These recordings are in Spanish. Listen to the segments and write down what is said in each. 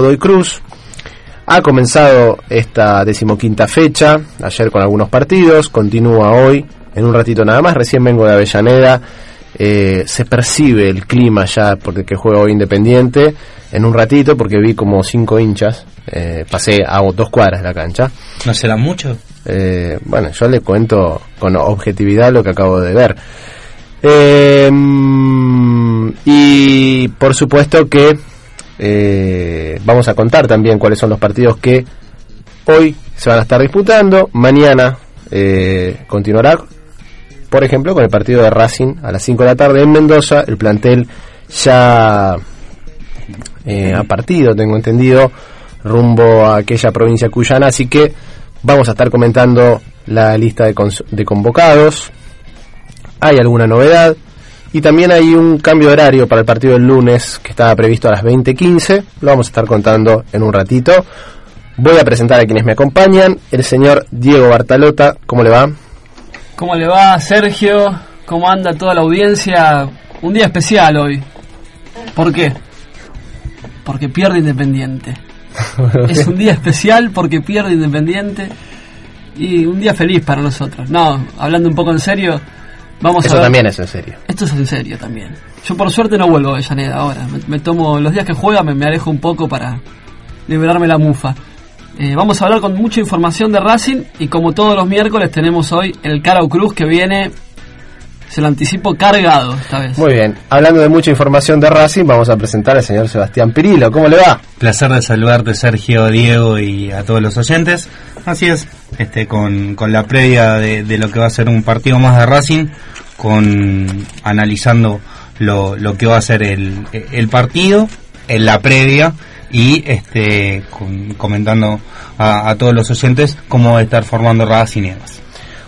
Godoy Cruz. Ha comenzado esta decimoquinta fecha, ayer con algunos partidos, continúa hoy, en un ratito nada más, recién vengo de Avellaneda, eh, se percibe el clima ya porque que juega hoy Independiente, en un ratito porque vi como cinco hinchas, eh, pasé a dos cuadras de la cancha. ¿No será mucho? Eh, bueno, yo le cuento con objetividad lo que acabo de ver. Eh, y por supuesto que eh, vamos a contar también cuáles son los partidos que hoy se van a estar disputando. Mañana eh, continuará, por ejemplo, con el partido de Racing a las 5 de la tarde en Mendoza. El plantel ya eh, ha partido, tengo entendido, rumbo a aquella provincia cuyana. Así que vamos a estar comentando la lista de, de convocados. Hay alguna novedad. Y también hay un cambio de horario para el partido del lunes que estaba previsto a las 20.15. Lo vamos a estar contando en un ratito. Voy a presentar a quienes me acompañan. El señor Diego Bartalota, ¿cómo le va? ¿Cómo le va, Sergio? ¿Cómo anda toda la audiencia? Un día especial hoy. ¿Por qué? Porque pierde Independiente. es un día especial porque pierde Independiente y un día feliz para nosotros. No, hablando un poco en serio, Vamos Eso también es en serio. Esto es en serio también. Yo por suerte no vuelvo a Avellaneda ahora. Me, tomo los días que juega, me, me, alejo un poco para liberarme la mufa. Eh, vamos a hablar con mucha información de Racing y como todos los miércoles tenemos hoy el Caro Cruz que viene, se lo anticipo, cargado esta vez. Muy bien, hablando de mucha información de Racing, vamos a presentar al señor Sebastián Pirilo. ¿Cómo le va? Placer de saludarte Sergio, Diego y a todos los oyentes. Así es, este con, con la previa de, de, lo que va a ser un partido más de Racing, con analizando lo, lo que va a ser el, el partido, en la previa y este con, comentando a, a, todos los oyentes cómo va a estar formando Racing y demás.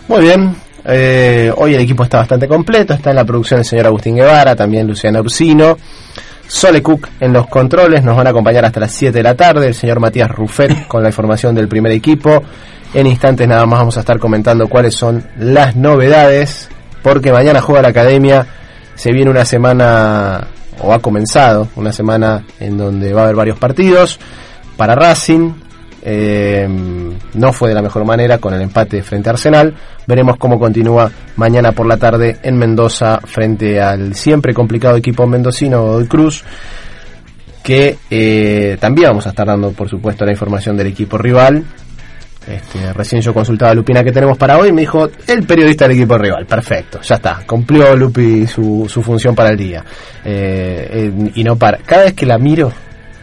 Muy bien, eh, hoy el equipo está bastante completo, está en la producción el señor Agustín Guevara, también Luciana Ursino. Sole Cook en los controles, nos van a acompañar hasta las 7 de la tarde, el señor Matías Ruffet con la información del primer equipo. En instantes nada más vamos a estar comentando cuáles son las novedades, porque mañana juega la academia, se viene una semana, o ha comenzado, una semana en donde va a haber varios partidos para Racing, eh, no fue de la mejor manera con el empate frente a Arsenal. Veremos cómo continúa mañana por la tarde en Mendoza frente al siempre complicado equipo mendocino Godoy Cruz. Que eh, también vamos a estar dando, por supuesto, la información del equipo rival. Este, recién yo consultaba a Lupina que tenemos para hoy y me dijo el periodista del equipo rival. Perfecto, ya está. Cumplió Lupi su, su función para el día. Eh, y no para. Cada vez que la miro,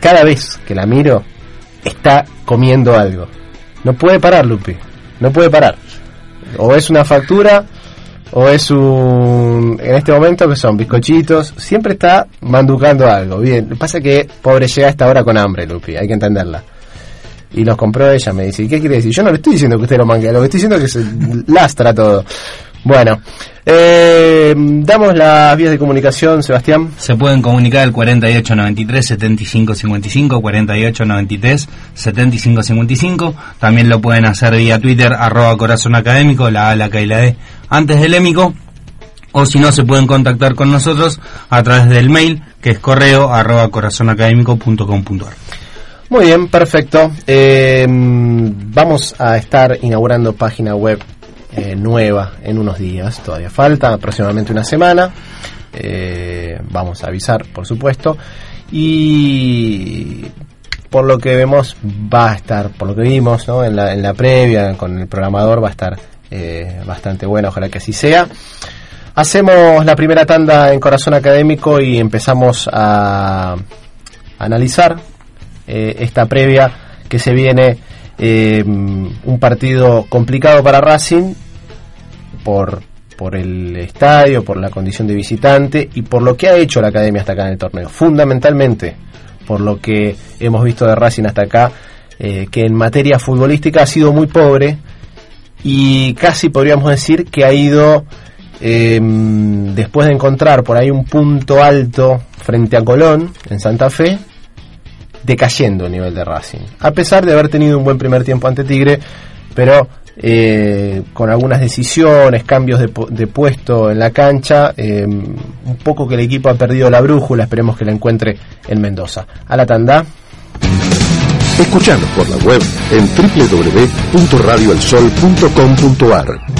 cada vez que la miro, está comiendo algo. No puede parar, Lupi. No puede parar. O es una factura, o es un. En este momento, que son bizcochitos. Siempre está manducando algo. Bien. Lo que pasa que, pobre, llega a esta hora con hambre, Lupi. Hay que entenderla. Y los compró ella. Me dice, ¿y qué quiere decir? Yo no le estoy diciendo que usted lo mangue. Lo que estoy diciendo es que se lastra todo. Bueno, eh, damos las vías de comunicación, Sebastián. Se pueden comunicar al 4893-7555, 4893-7555. También lo pueden hacer vía Twitter, arroba corazón académico, la A, la K y la D, antes del émico. O si no, se pueden contactar con nosotros a través del mail, que es correo arroba corazonacadémico.com.ar. Muy bien, perfecto. Eh, vamos a estar inaugurando página web eh, nueva en unos días, todavía falta aproximadamente una semana, eh, vamos a avisar por supuesto, y por lo que vemos va a estar, por lo que vimos ¿no? en, la, en la previa con el programador va a estar eh, bastante buena, ojalá que así sea. Hacemos la primera tanda en Corazón Académico y empezamos a analizar esta previa que se viene un partido complicado para Racing por, por el estadio, por la condición de visitante y por lo que ha hecho la academia hasta acá en el torneo. Fundamentalmente por lo que hemos visto de Racing hasta acá, eh, que en materia futbolística ha sido muy pobre y casi podríamos decir que ha ido, eh, después de encontrar por ahí un punto alto frente a Colón en Santa Fe, decayendo el nivel de Racing. A pesar de haber tenido un buen primer tiempo ante Tigre, pero eh, con algunas decisiones, cambios de, puesto en la cancha, eh, un poco que el equipo ha perdido la brújula, esperemos que la encuentre en Mendoza. A la tanda. Escuchanos por la web en www.radioelsol.com.ar.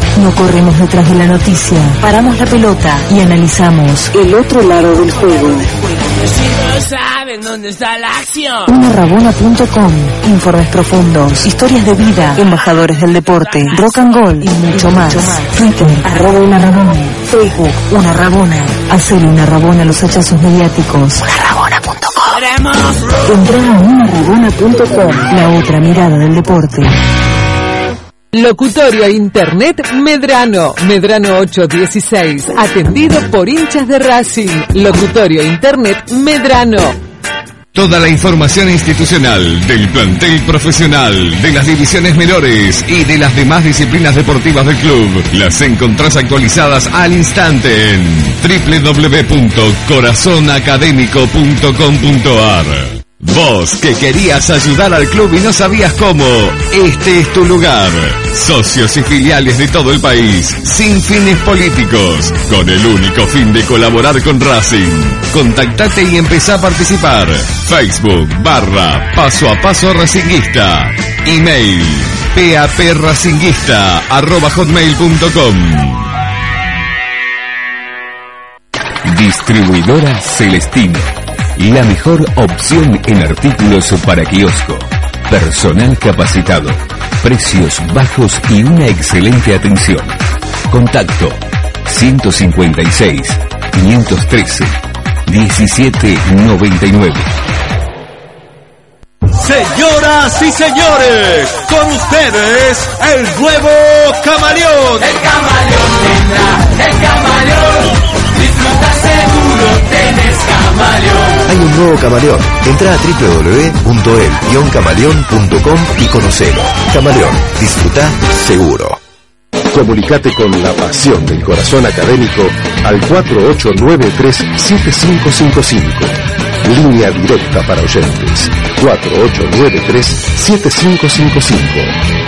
No corremos detrás de la noticia, paramos la pelota y analizamos el otro lado del juego. no saben dónde está la acción. Unarrabona.com, informes profundos, historias de vida, embajadores del deporte, rock and roll y mucho más. Twitter, arroba Unarrabona. Facebook, Unarrabona. Hacer Unarrabona los hachazos mediáticos. Unarrabona.com. Entra a unarrabona.com, la otra mirada del deporte. Locutorio Internet Medrano, Medrano 816, atendido por hinchas de Racing. Locutorio Internet Medrano. Toda la información institucional del plantel profesional, de las divisiones menores y de las demás disciplinas deportivas del club las encontrás actualizadas al instante en www.corazonacadémico.com.ar. Vos que querías ayudar al club y no sabías cómo, este es tu lugar. Socios y filiales de todo el país, sin fines políticos, con el único fin de colaborar con Racing. Contactate y empezá a participar. Facebook barra paso a paso racinguista. Email papracinguista arroba hotmail.com. Distribuidora Celestino la mejor opción en artículos para kiosco. Personal capacitado. Precios bajos y una excelente atención. Contacto 156 513 1799. Señoras y señores, con ustedes el nuevo camaleón. El camaleón tendrá, el camaleón. Hay un nuevo camaleón. Entra a www.el-camaleón.com y conocelo. Camaleón, disfruta seguro. Comunicate con la pasión del corazón académico al 4893-7555. Línea directa para oyentes. 4893-7555.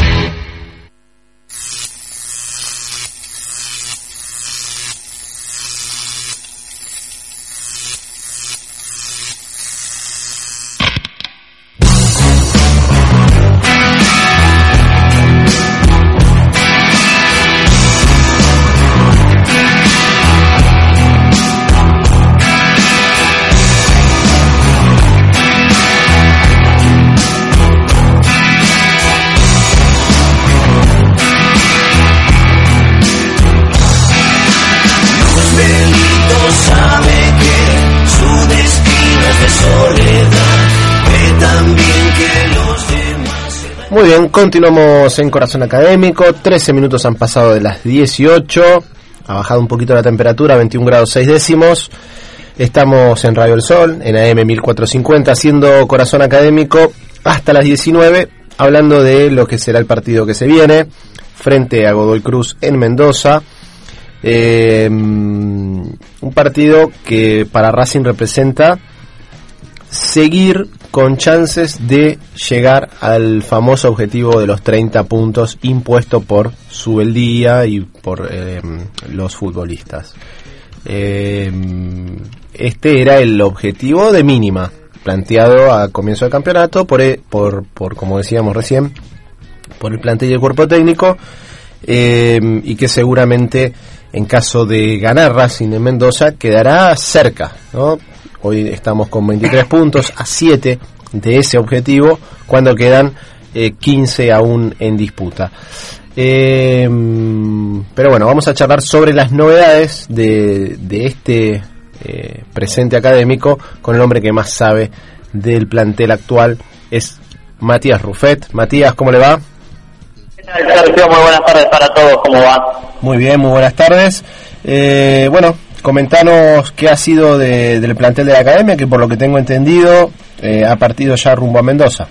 Continuamos en Corazón Académico. 13 minutos han pasado de las 18. Ha bajado un poquito la temperatura, 21 grados 6 décimos. Estamos en Radio El Sol, en AM 1450, haciendo Corazón Académico hasta las 19, hablando de lo que será el partido que se viene frente a Godoy Cruz en Mendoza. Eh, un partido que para Racing representa seguir con chances de llegar al famoso objetivo de los 30 puntos impuesto por Subeldía y por eh, los futbolistas. Eh, este era el objetivo de mínima planteado a comienzo del campeonato por, eh, por, por como decíamos recién, por el plantel y el cuerpo técnico y que seguramente en caso de ganar Racing en Mendoza quedará cerca, ¿no? Hoy estamos con 23 puntos a 7 de ese objetivo cuando quedan 15 eh, aún en disputa. Eh, pero bueno, vamos a charlar sobre las novedades de, este eh, presente académico con el hombre que más sabe del plantel actual, es Matías Ruffet. Matías, ¿cómo le va? ¿Qué tal, Sergio? Muy buenas tardes para todos, ¿cómo va? Muy bien, muy buenas tardes. bueno, comentanos qué ha sido del plantel de la academia, que por lo que tengo entendido eh, ha partido ya rumbo a Mendoza.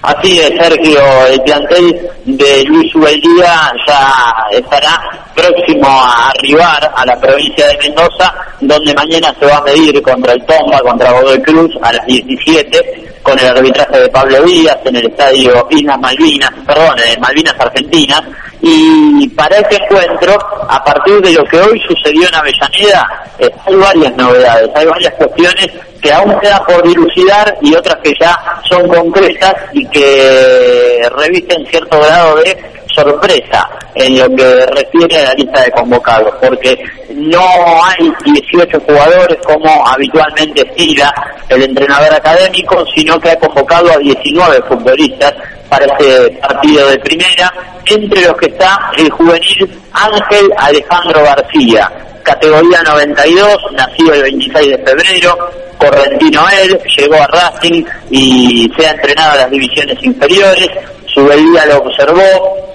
Así es, Sergio, el plantel de Luis Ubeldía ya estará próximo a arribar a la provincia de Mendoza, donde mañana se va a medir contra el Tomba, contra Godoy Cruz a las 17, con el arbitraje de Pablo Díaz en el estadio Islas Malvinas, perdón, en Malvinas Argentinas, y para este encuentro, a partir de lo que hoy sucedió en Avellaneda, eh, hay varias novedades, hay varias cuestiones que aún queda por dilucidar y otras que ya son concretas y que revisten cierto grado de sorpresa en lo que refiere a la lista de convocados, porque no hay 18 jugadores como habitualmente estira el entrenador académico, sino que ha convocado a 19 futbolistas para este partido de primera, entre los que está el juvenil Ángel Alejandro García, categoría 92, nacido el 26 de febrero, correntino él, llegó a Racing y se ha entrenado a las divisiones inferiores, su lo observó,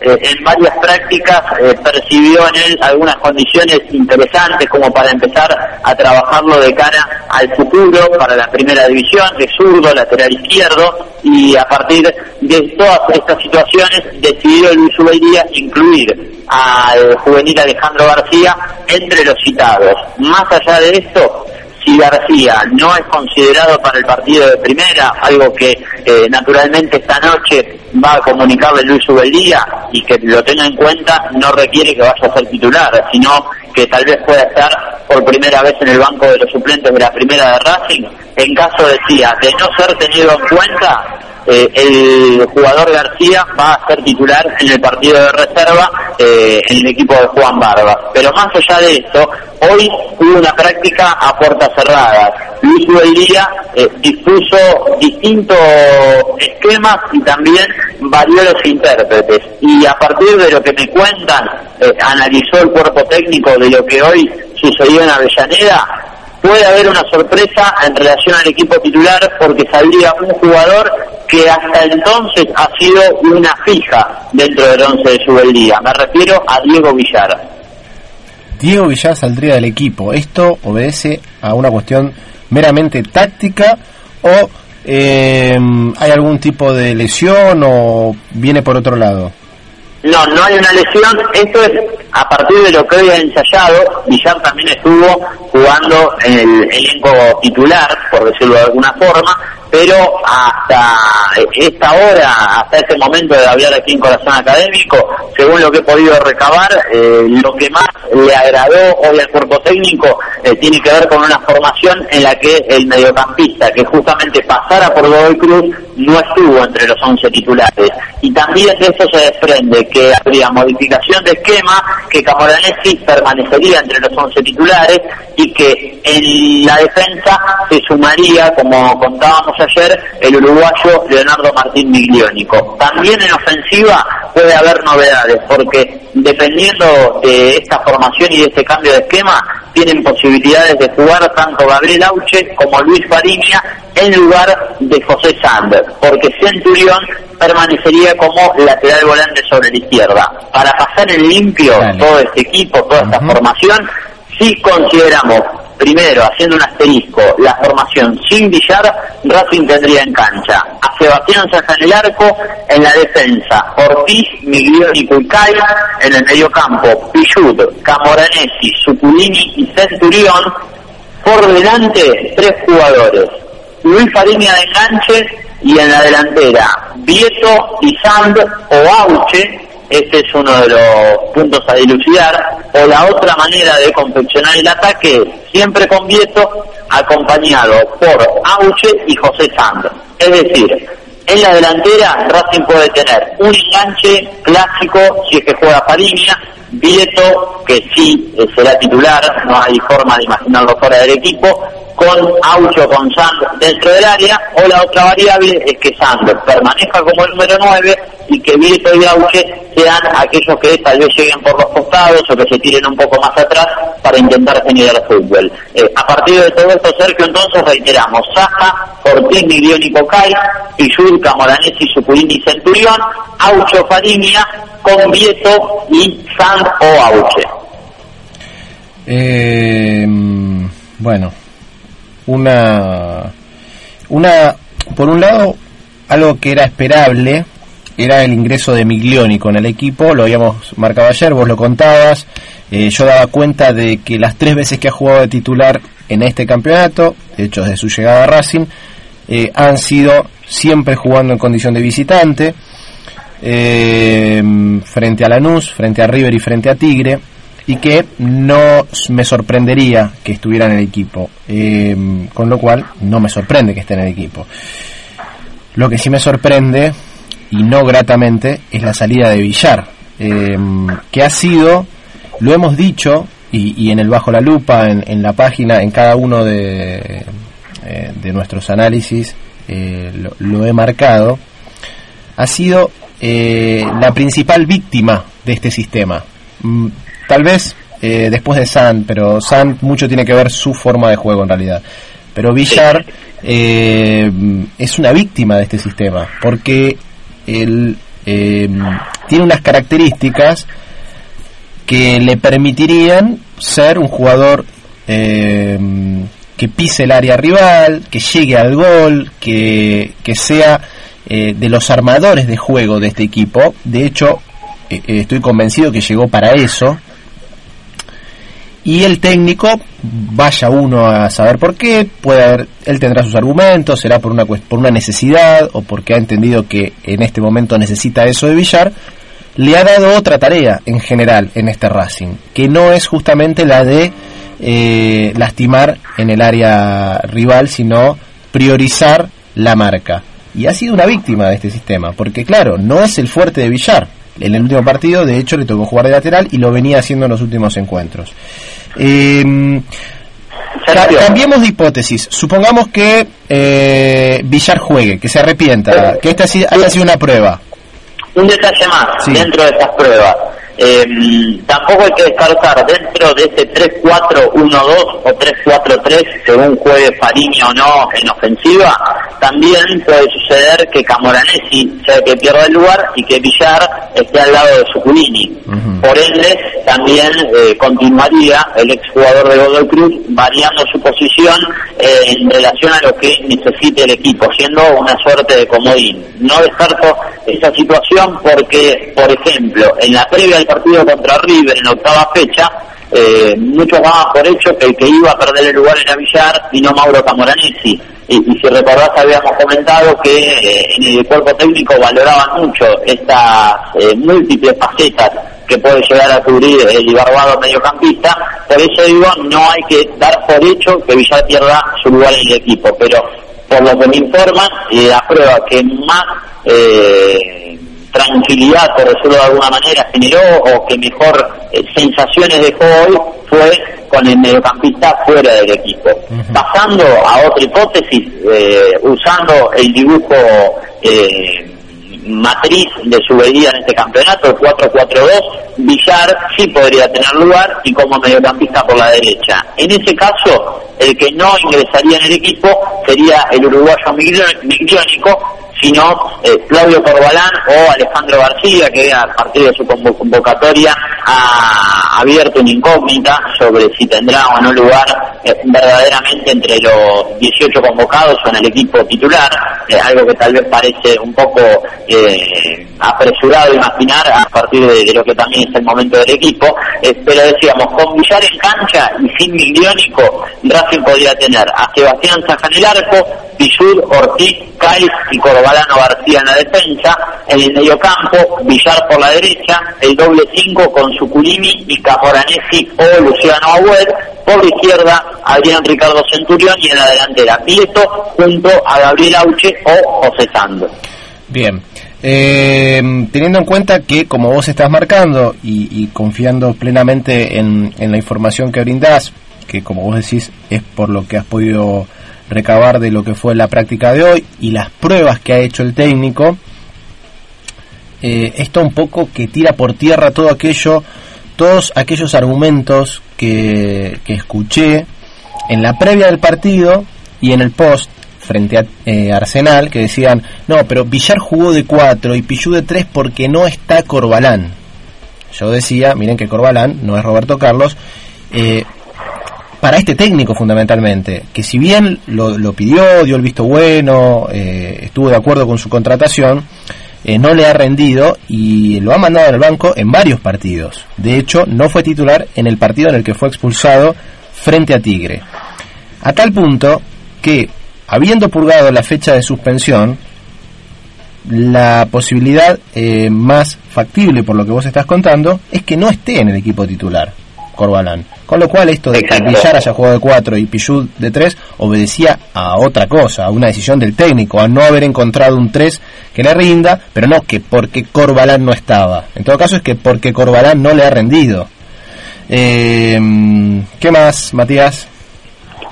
eh, en varias prácticas eh, percibió en él algunas condiciones interesantes como para empezar a trabajarlo de cara al futuro para la primera división, de zurdo, lateral izquierdo, y a partir de todas estas situaciones decidió Luis Ubeldía incluir al juvenil Alejandro García entre los citados. Más allá de esto, si García no es considerado para el partido de primera, algo que eh, naturalmente esta noche va a comunicarle Luis Ubeldía y que lo tenga en cuenta, no requiere que vaya a ser titular, sino que tal vez pueda estar por primera vez en el banco de los suplentes de la primera de Racing. En caso, decía, de no ser tenido en cuenta, eh, el jugador García va a ser titular en el partido de reserva eh, en el equipo de Juan Barba. Pero más allá de eso, hoy hubo una práctica a puertas cerradas. Luis Ubeldía eh, dispuso distintos esquemas y también varió los intérpretes. Y a partir de lo que me cuentan, analizó el cuerpo técnico de lo que hoy sucedió en Avellaneda, puede haber una sorpresa en relación al equipo titular porque saldría un jugador que hasta entonces ha sido una fija dentro del once de Subeldía. Me refiero a Diego Villar. Diego Villar saldría del equipo. ¿Esto obedece a una cuestión meramente táctica o eh, hay algún tipo de lesión o viene por otro lado? No, no hay una lesión. Esto es a partir de lo que hoy ha ensayado. Villar también estuvo jugando en el elenco titular, por decirlo de alguna forma, pero hasta esta hora, hasta este momento de hablar aquí en Corazón Académico, según lo que he podido recabar, eh, lo que más le agradó hoy al cuerpo técnico eh, tiene que ver con una formación en la que el mediocampista, que justamente pasara por Godoy Cruz, no estuvo entre los 11 titulares. Y también de esto se desprende que habría modificación de esquema, que Camoranesi permanecería entre los 11 titulares y que en la defensa se sumaría, como contábamos ayer el uruguayo Leonardo Martín Migliónico. También en ofensiva puede haber novedades, porque dependiendo de esta formación y de este cambio de esquema, tienen posibilidades de jugar tanto Gabriel Auche como Luis Fariña en lugar de José Sander, porque Centurión permanecería como lateral volante sobre la izquierda. Para pasar en limpio todo este equipo, toda esta formación, si consideramos primero, haciendo un asterisco, la formación sin Villar, Racing tendría en cancha a Sebastián Saja en el arco, en la defensa, Ortiz, Miglioni y Cuicay, en el medio campo, Pichud, Camoranesi, Suculini y Centurión, por delante tres jugadores, Luis Fariña de enganche y en la delantera, Vieto y Sand o Auche, este es uno de los puntos a dilucidar, o la otra manera de confeccionar el ataque, siempre con Vieto, acompañado por Auche y José Sandro. Es decir, en la delantera Racing puede tener un enganche clásico si es que juega Fariña, Vieto, que sí será titular, no hay forma de imaginarlo fuera del equipo, con Aucho con Sand dentro del área, o la otra variable es que Sand permanezca como el número 9 y que Vieto y Auche sean aquellos que tal vez lleguen por los costados o que se tiren un poco más atrás para intentar generar fútbol. Eh, a partir de todo esto, Sergio, entonces reiteramos, Saja, Ortiz, Miglioni, Cocay, Pichur, Camoranesi, Suculini y Centurión, Aucho, Fariña, con Vieto y Sand o Auche. Eh, bueno, una, una, por un lado, algo que era esperable era el ingreso de Miglioni con el equipo, lo habíamos marcado ayer, vos lo contabas, eh, yo daba cuenta de que las tres veces que ha jugado de titular en este campeonato, de hecho desde su llegada a Racing, eh, han sido siempre jugando en condición de visitante, eh, frente a Lanús, frente a River y frente a Tigre, y que no me sorprendería que estuviera en el equipo, con lo cual no me sorprende que esté en el equipo. Lo que sí me sorprende, y no gratamente, es la salida de Villar, que ha sido, lo hemos dicho, y, en el Bajo la Lupa, en, la página, en cada uno de, eh, de nuestros análisis, eh, lo, he marcado, ha sido eh, la principal víctima de este sistema. Tal vez después de San, pero San mucho tiene que ver su forma de juego en realidad. Pero Villar es una víctima de este sistema, porque él tiene unas características que le permitirían ser un jugador eh, que pise el área rival, que llegue al gol, que, sea eh, de los armadores de juego de este equipo. De hecho, eh, estoy convencido que llegó para eso. Y el técnico, vaya uno a saber por qué, puede haber, él tendrá sus argumentos, será por una, por una necesidad o porque ha entendido que en este momento necesita eso de Villar, le ha dado otra tarea en general en este Racing, que no es justamente la de eh, lastimar en el área rival, sino priorizar la marca. Y ha sido una víctima de este sistema, porque claro, no es el fuerte de Villar. En el último partido, de hecho, le tocó jugar de lateral y lo venía haciendo en los últimos encuentros. Eh, cambiemos de hipótesis. Supongamos que eh, Villar juegue, que se arrepienta, que esta haya sido una prueba un detalle más dentro de estas pruebas. Eh, tampoco hay que descartar dentro de ese 3-4-1-2 o 3-4-3, según juegue Fariña o no en ofensiva, también puede suceder que Camoranesi sea que pierda el lugar y que Villar esté al lado de Suculini. Por ende, también eh, continuaría el exjugador de Godoy Cruz variando su posición eh, en relación a lo que necesite el equipo, siendo una suerte de comodín. No descarto esa situación porque, por ejemplo, en la previa partido contra River en la octava fecha, eh, muchos daban por hecho que el que iba a perder el lugar era Villar y no Mauro Camoranesi. Y, si recordás habíamos comentado que eh, en el cuerpo técnico valoraban mucho estas eh, múltiples facetas que puede llegar a cubrir el Ibarbado mediocampista, por eso digo, no hay que dar por hecho que Villar pierda su lugar en el equipo, pero por lo que me informan, la prueba que más eh, tranquilidad, por decirlo de alguna manera, generó o que mejor eh, sensaciones dejó hoy fue con el mediocampista fuera del equipo. Pasando a otra hipótesis, eh, usando el dibujo eh, matriz de su venida en este campeonato, el 4-4-2, Villar sí podría tener lugar y como mediocampista por la derecha. En ese caso, el que no ingresaría en el equipo sería el uruguayo migliónico, sino eh, Claudio Corbalán o Alejandro García, que a partir de su convocatoria ha abierto una incógnita sobre si tendrá o no lugar eh, verdaderamente entre los 18 convocados o en el equipo titular, eh, algo que tal vez parece un poco apresurado imaginar a partir de, lo que también es el momento del equipo, pero decíamos, con Villar en cancha y sin Miliónico, Racing podría tener a Sebastián Saja en el arco, Pichur, Ortiz, Caiz y Corbalano García en la defensa, en el mediocampo, Villar por la derecha, el doble 5 con Suculini y Caporanesi o Luciano Agüed, por la izquierda Adrián Ricardo Centurión y en la delantera Pieto junto a Gabriel Auche o José Sando. Bien, eh, teniendo en cuenta que como vos estás marcando y, confiando plenamente en, en la información que brindás, que como vos decís es por lo que has podido recabar de lo que fue la práctica de hoy y las pruebas que ha hecho el técnico, eh, esto un poco que tira por tierra todo aquello, todos aquellos argumentos que, que escuché en la previa del partido y en el post frente a eh, Arsenal que decían, no, pero Villar jugó de 4 y Pichu de 3 porque no está Corbalán. Yo decía, miren que Corbalán no es Roberto Carlos, eh, para este técnico fundamentalmente, que si bien lo, pidió, dio el visto bueno, eh, estuvo de acuerdo con su contratación, eh, no le ha rendido y lo ha mandado al banco en varios partidos. De hecho, no fue titular en el partido en el que fue expulsado frente a Tigre. A tal punto que, habiendo purgado la fecha de suspensión, la posibilidad eh, más factible por lo que vos estás contando es que no esté en el equipo titular, Corbalán. Con lo cual esto de que Villar haya jugado de 4 y Pichud de 3 obedecía a otra cosa, a una decisión del técnico, a no haber encontrado un 3 que le rinda, pero no que porque Corbalán no estaba. En todo caso es que porque Corbalán no le ha rendido. Eh, ¿Qué más, Matías?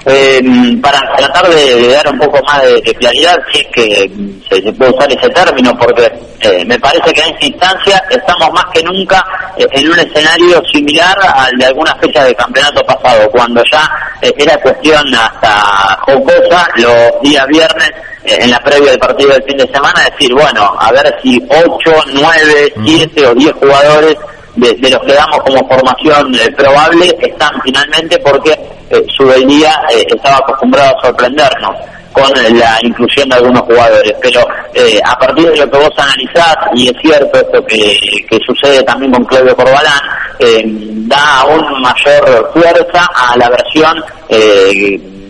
Eh, para tratar de, de dar un poco más de, de claridad, si es que se, se puede usar ese término, porque eh, me parece que en esta instancia estamos más que nunca eh, en un escenario similar al de algunas fechas de campeonato pasado, cuando ya era cuestión hasta jocosa los días viernes en la previa del partido del fin de semana, decir, bueno, a ver si 8, 9, 7 o 10 jugadores de, los que damos como formación probable están finalmente porque eh, Subeldía eh, estaba acostumbrado a sorprendernos con eh, la inclusión de algunos jugadores, pero eh, a partir de lo que vos analizás, y es cierto esto que, que sucede también con Claudio Corbalán, eh, da aún mayor fuerza a la versión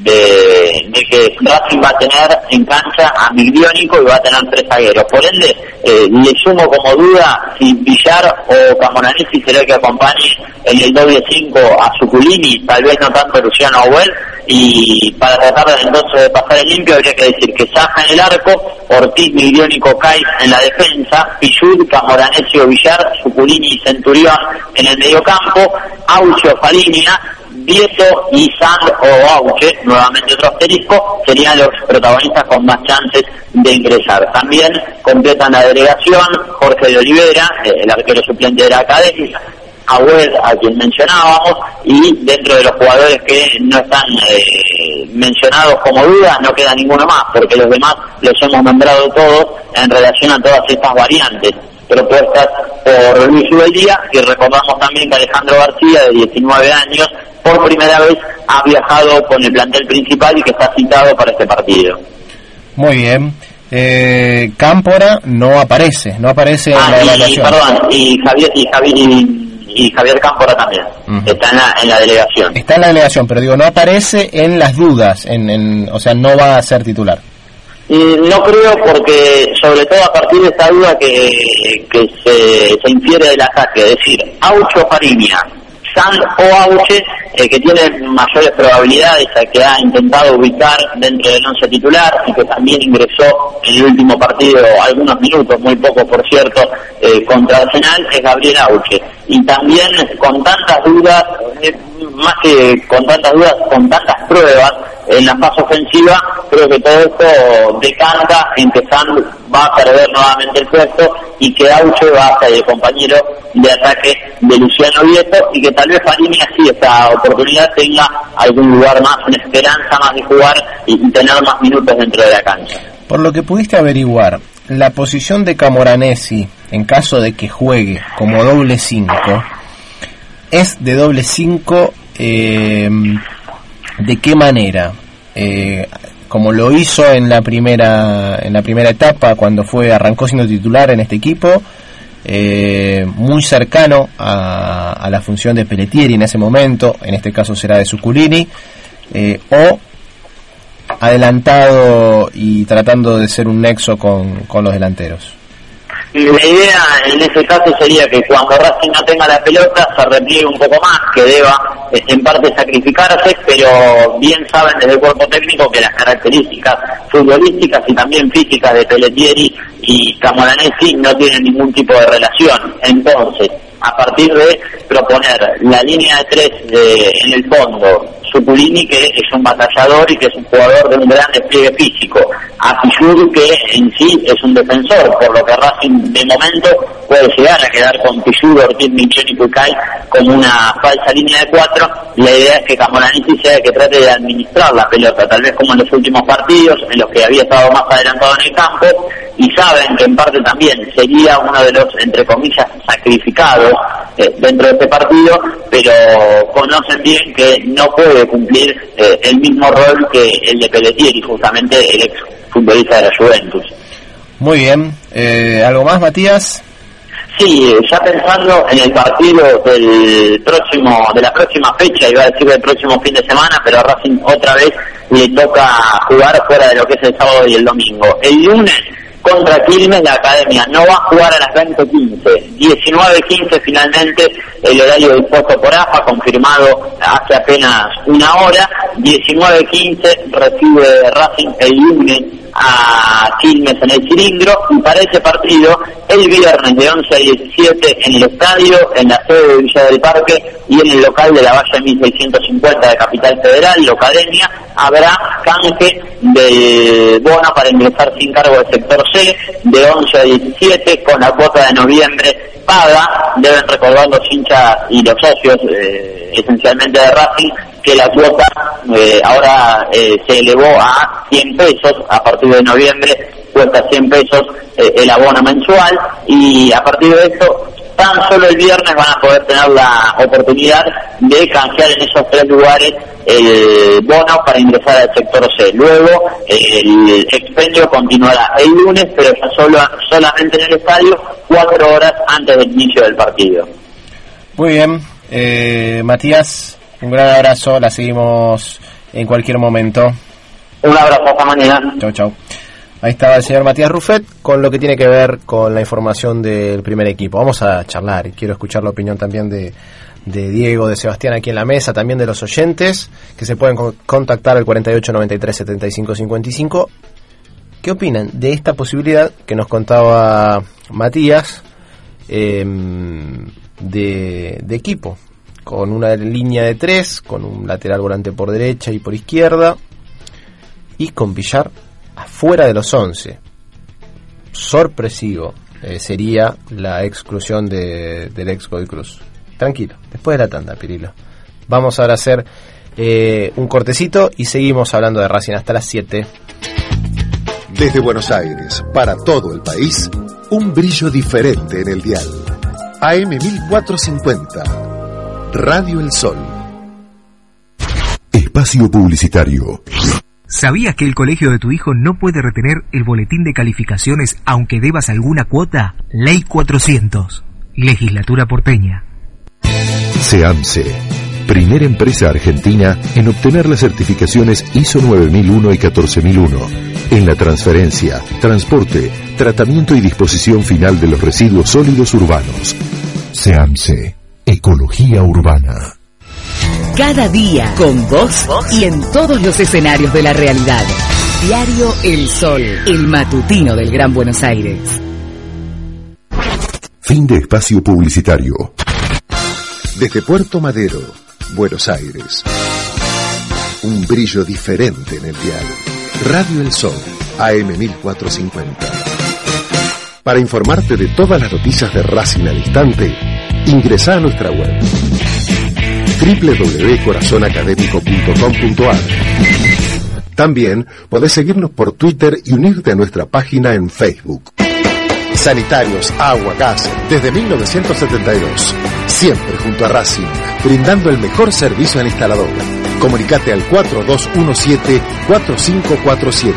de, que Racing va a tener en cancha a Migliónico y va a tener tres zagueros. Por ende, eh, le sumo como duda si Villar o Camoranesi será el que acompañe en el doble 5 a Suculini, tal vez no tanto Luciano Abuel, y para tratar de, entonces de pasar el limpio habría que decir que Saja en el arco, Ortiz, Migliónico, Cais en la defensa, Pichud, Camoranesio, Villar, Suculini y Centurión en el medio campo, Aucio, Falinia, Vieto y Sand o Auche, nuevamente otro asterisco, serían los protagonistas con más chances de ingresar. También completan la delegación Jorge de Olivera, eh, el arquero suplente de la academia, Agüed, a quien mencionábamos, y dentro de los jugadores que no están eh, mencionados como duda, no queda ninguno más, porque los demás los hemos nombrado todos en relación a todas estas variantes propuestas por Luis Ubeldía y recordamos también que Alejandro García, de 19 años, por primera vez ha viajado con el plantel principal y que está citado para este partido. Muy bien. Eh, Cámpora no aparece, no aparece en Ah, la y, evaluación. perdón, y Javier, y Javier, y, y Javier Cámpora también, está en la, en la delegación. Está en la delegación, pero digo, no aparece en las dudas, en, en, o sea, no va a ser titular. Mm, No creo porque, sobre todo a partir de esta duda que, que se, se infiere del ataque, es decir, Aucho Fariña, Sand o Auche, eh, que tiene mayores probabilidades a que ha intentado ubicar dentro del once titular y que también ingresó en el último partido algunos minutos, muy poco por cierto, eh, contra Arsenal, es Gabriel Auche. Y también con tantas dudas, eh, más que con tantas dudas, con tantas pruebas en la fase ofensiva, creo que todo esto decanta en que Sand va a perder nuevamente el puesto y que Auche va a ser el compañero de ataque de Luciano Vieto y que tal vez Fariña sí esta oportunidad tenga algún lugar más, una esperanza más de jugar y tener más minutos dentro de la cancha. Por lo que pudiste averiguar, la posición de Camoranesi, en caso de que juegue como doble 5, es de doble 5, eh, ¿de qué manera? Eh, como lo hizo en la primera en la primera etapa cuando fue arrancó siendo titular en este equipo eh, muy cercano a, la función de Pelletieri en ese momento en este caso será de Suculini eh, o adelantado y tratando de ser un nexo con, con los delanteros. La idea en ese caso sería que cuando Racing no tenga la pelota se repliegue un poco más, que deba eh, en parte sacrificarse, pero bien saben desde el cuerpo técnico que las características futbolísticas y también físicas de Pelletieri y Camoranesi no tienen ningún tipo de relación. Entonces, a partir de proponer la línea de tres de, en el fondo, Supulini que es un batallador y que es un jugador de un gran despliegue físico, a Pichur que en sí es un defensor, por lo que Racing de momento puede llegar a quedar con Pichur, Ortiz, Michel y Pucay como una falsa línea de cuatro. La idea es que Camoranesi sea que trate de administrar la pelota, tal vez como en los últimos partidos, en los que había estado más adelantado en el campo, y saben que en parte también sería uno de los, entre comillas, sacrificados eh, dentro de este partido, pero conocen bien que no puede cumplir eh, el mismo rol que el de Pelletieri, justamente el ex futbolista de la Juventus. Muy bien. Eh, ¿Algo más, Matías? Sí, ya pensando en el partido del próximo, de la próxima fecha, iba a decir del próximo fin de semana, pero a Racing otra vez le toca jugar fuera de lo que es el sábado y el domingo. El lunes contra Quilmes la academia. No va a jugar a las 20.15, 19.15 finalmente el horario dispuesto por AFA, confirmado hace apenas una hora, 19.15 recibe Racing el lunes a Quilmes en el cilindro y para ese partido el viernes de 11 a 17 en el estadio, en la sede de Villa del Parque y en el local de la Valle 1650 de Capital Federal, Locademia, habrá canje del bono para ingresar sin cargo del sector C de 11 a 17 con la cuota de noviembre paga, deben recordar los hinchas y los socios eh, esencialmente de Racing que la cuota eh, ahora eh, se elevó a 100 pesos a partir de noviembre cuesta 100 pesos eh, el abono mensual y a partir de esto tan solo el viernes van a poder tener la oportunidad de canjear en esos tres lugares el bono para ingresar al sector C. Luego el expendio continuará el lunes, pero ya solo, solamente en el estadio, cuatro horas antes del inicio del partido. Muy bien. Eh, Matías, un gran abrazo. La seguimos en cualquier momento. Un abrazo, hasta mañana. Chau, chau. Ahí estaba el señor Matías Ruffet con lo que tiene que ver con la información del primer equipo. Vamos a charlar y quiero escuchar la opinión también de, de Diego, de Sebastián aquí en la mesa, también de los oyentes que se pueden co- contactar al 48 93 75 55. ¿Qué opinan de esta posibilidad que nos contaba Matías em, de, de equipo? Con una línea de tres, con un lateral volante por derecha y por izquierda, y con Villar afuera de los 11. Sorpresivo eh, sería la exclusión de, del ex Godoy Cruz. Tranquilo, después de la tanda, Pirilo. Vamos ahora a hacer eh, un cortecito y seguimos hablando de Racing hasta las 7. Desde Buenos Aires, para todo el país, un brillo diferente en el dial. AM 1450. Radio El Sol. Espacio Publicitario. ¿Sabías que el colegio de tu hijo no puede retener el boletín de calificaciones aunque debas alguna cuota? Ley 400. Legislatura porteña. SEAMSE. Primera empresa argentina en obtener las certificaciones ISO 9001 y 14001 en la transferencia, transporte, tratamiento y disposición final de los residuos sólidos urbanos. SEAMSE. Ecología urbana. Cada día con vos y en todos los escenarios de la realidad. Diario El Sol, el matutino del Gran Buenos Aires. Fin de espacio publicitario. Desde Puerto Madero, Buenos Aires. Un brillo diferente en el dial. Radio El Sol, AM 1450. Para informarte de todas las noticias de Racing al instante, ingresa a nuestra web www.corazonacadémico.com.ar También podés seguirnos por Twitter y unirte a nuestra página en Facebook. Sanitarios, agua, gas, desde 1972. Siempre junto a Racing, brindando el mejor servicio al instalador. Comunicate al 4217-4547.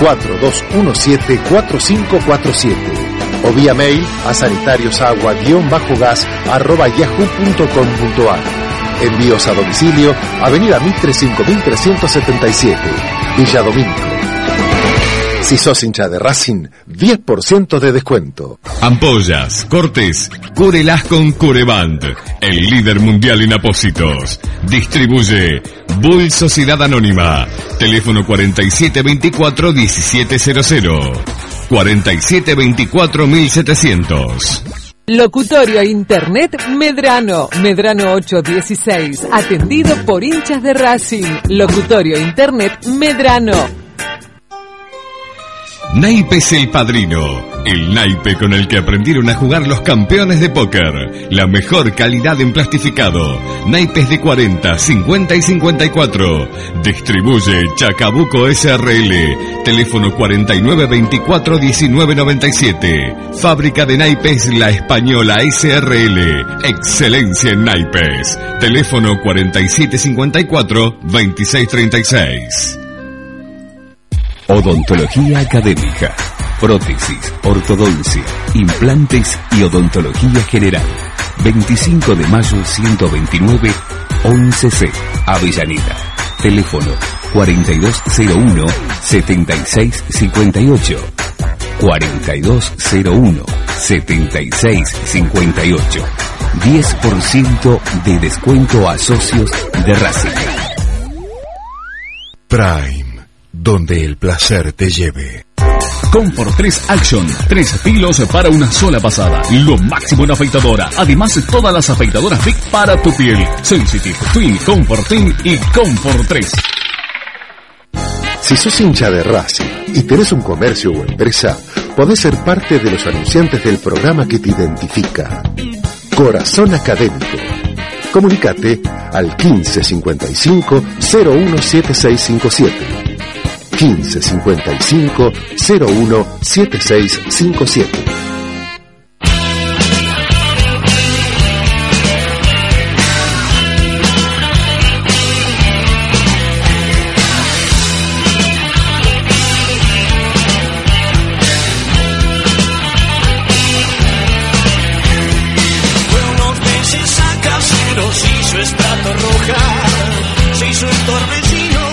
4217-4547. O vía mail a sanitariosagua-gas arroba yahoo.com.ar. Envíos a domicilio, Avenida Mitre 5377, Villa Domínico. Si sos hincha de Racing, 10% de descuento. Ampollas, cortes, cúrelas con Cureband, el líder mundial en apósitos. Distribuye Bull Sociedad Anónima. Teléfono 4724-1700. 4724-1700. Locutorio Internet Medrano, Medrano 816, atendido por hinchas de Racing. Locutorio Internet Medrano. Naipes el Padrino. El naipe con el que aprendieron a jugar los campeones de póker. La mejor calidad en plastificado. Naipes de 40, 50 y 54. Distribuye Chacabuco SRL. Teléfono 4924 1997. Fábrica de naipes La Española SRL. Excelencia en naipes. Teléfono 4754 2636. Odontología académica. Prótesis, ortodoncia, implantes y odontología general. 25 de mayo 129, 11C, Avellaneda. Teléfono 4201 7658. 4201 7658. 10% de descuento a socios de Racing. Prime, donde el placer te lleve. Comfort 3 Action. Tres filos para una sola pasada. Lo máximo en afeitadora. Además, todas las afeitadoras Big para tu piel. Sensitive, Twin, Comfort Twin y Comfort 3. Si sos hincha de Racing y tenés un comercio o empresa, podés ser parte de los anunciantes del programa que te identifica. Corazón Académico. Comunicate al 1555 017657. 1555 017657.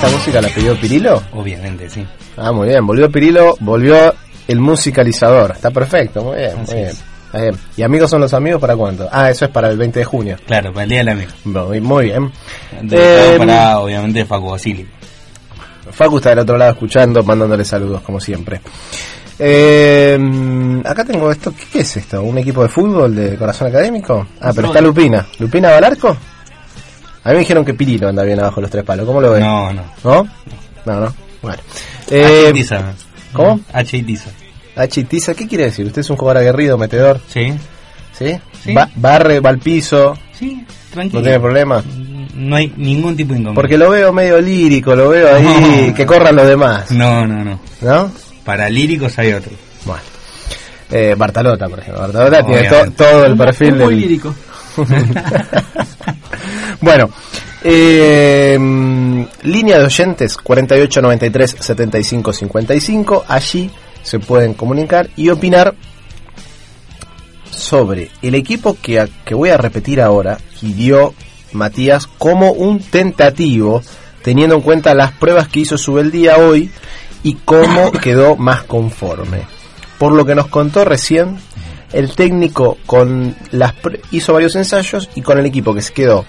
¿Esta música la pidió Pirilo? Obviamente, sí. Ah, muy bien. Volvió Pirilo, volvió el musicalizador. Está perfecto, muy bien, muy bien. Está bien. ¿Y amigos son los amigos para cuándo? Ah, eso es para el 20 de junio. Claro, para el Día del Amigo. Muy, muy bien. Dedicado Eh, para, obviamente, Facu Basili. Facu está del otro lado escuchando, mandándole saludos, como siempre. Eh, acá tengo esto. ¿Qué, es esto? ¿Un equipo de fútbol de corazón académico? Ah, pero está Lupina. ¿Lupina va al arco? A mí me dijeron que Pirilo anda bien abajo de los tres palos. ¿Cómo lo ves? No, no. ¿No? No, no. Bueno. Eh, Tiza. ¿Cómo? H. y Tiza. H. Tiza, ¿qué quiere decir? ¿Usted es un jugador aguerrido, metedor? Sí. ¿Sí? Sí. Ba- barre, va al piso. Sí, tranquilo. ¿No tiene problema? No hay ningún tipo de inconveniente. Porque lo veo medio lírico, lo veo ahí, No. que corran los demás. No, no, no. ¿No? Para líricos hay otro. Bueno. Eh, Bartalota, por ejemplo. Bartalota tiene to- todo el perfil muy del- lírico. bueno, eh, línea de oyentes 48 93 75 55. Allí se pueden comunicar y opinar sobre el equipo que, que voy a repetir ahora y dio Matías como un tentativo, teniendo en cuenta las pruebas que hizo Subeldía hoy y cómo quedó más conforme. Por lo que nos contó recién, el técnico con las hizo varios ensayos y con el equipo que se quedó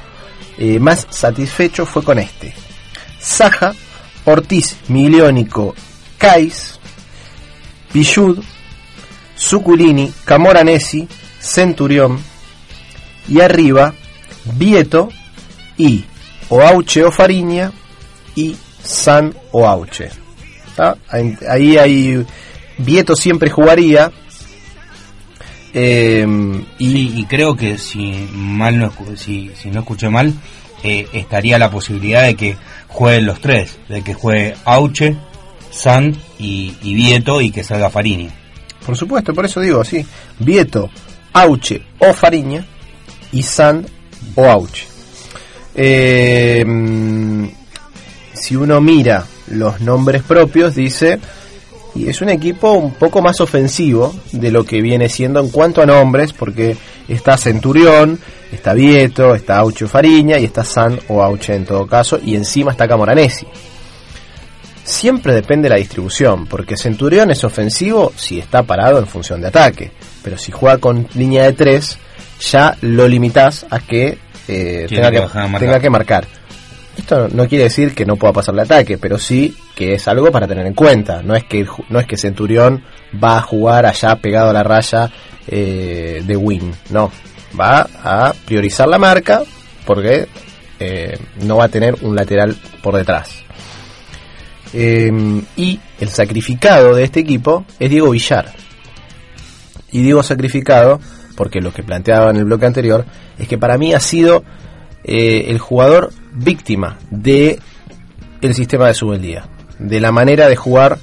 eh, más satisfecho fue con este. Saja, Ortiz, Miliónico, Cais, Pichud, Suculini, Camoranesi, Centurión y arriba Vieto y Oauche o Fariña y San Oauche. Ahí- Ahí hay Vieto siempre jugaría eh, y Sí, y creo que si mal no escu- si, si no escuché mal, eh, estaría la posibilidad de que jueguen los tres, de que juegue Auche, San y, y Vieto y que salga Farini. Por supuesto, por eso digo así. Vieto, Auche o Fariña y San o Auche. Eh, mm, si uno mira los nombres propios, dice, y es un equipo un poco más ofensivo de lo que viene siendo en cuanto a nombres, porque está Centurión, está Vieto, está Auche o Fariña y está San o Auche en todo caso, y encima está Camoranesi. Siempre depende de la distribución, porque Centurión es ofensivo si está parado en función de ataque, pero si juega con línea de 3, ya lo limitás a que, eh, tenga, que que, tenga que marcar. Esto no quiere decir que no pueda pasarle ataque, pero sí que es algo para tener en cuenta. No es que no es que Centurión va a jugar allá pegado a la raya eh, de win, no. Va a priorizar la marca porque eh, no va a tener un lateral por detrás. Eh, y el sacrificado de este equipo es Diego Villar. Y digo sacrificado porque lo que planteaba en el bloque anterior es que para mí ha sido eh, el jugador víctima de el sistema de Subeldía, de la manera de jugar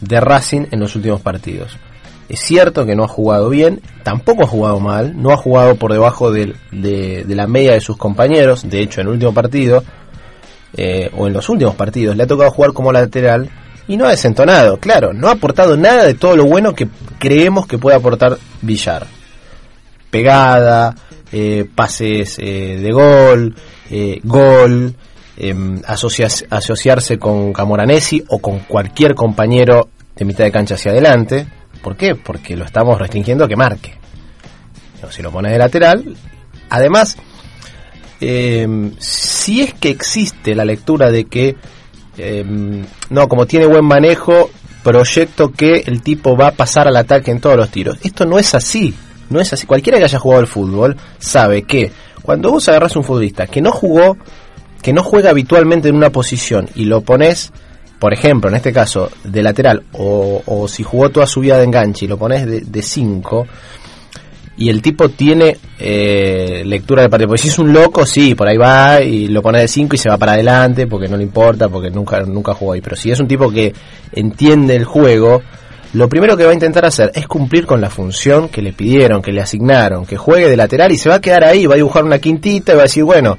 de Racing en los últimos partidos. Es cierto que no ha jugado bien, tampoco ha jugado mal, no ha jugado por debajo de, de la media de sus compañeros, de hecho en el último partido, eh, o en los últimos partidos, le ha tocado jugar como lateral y no ha desentonado, claro, no ha aportado nada de todo lo bueno que creemos que puede aportar Villar. Pegada, eh, pases eh, de gol, eh, gol, em, asociarse con Camoranesi o con cualquier compañero de mitad de cancha hacia adelante. ¿Por qué? Porque lo estamos restringiendo a que marque. Si lo pones de lateral, además, em, si es que existe la lectura de que, em, no, como tiene buen manejo, proyecto que el tipo va a pasar al ataque en todos los tiros. Esto no es así. No es así. Cualquiera que haya jugado al fútbol sabe que cuando vos agarras un futbolista que no jugó, que no juega habitualmente en una posición y lo pones, por ejemplo, en este caso, de lateral, o, o si jugó toda su vida de enganche y lo pones de 5, y el tipo tiene eh, lectura de partido. Porque si es un loco, sí, por ahí va y lo pone de 5 y se va para adelante porque no le importa, porque nunca, nunca jugó ahí. Pero si es un tipo que entiende el juego, lo primero que va a intentar hacer es cumplir con la función que le pidieron, que le asignaron, que juegue de lateral y se va a quedar ahí, va a dibujar una quintita y va a decir, bueno,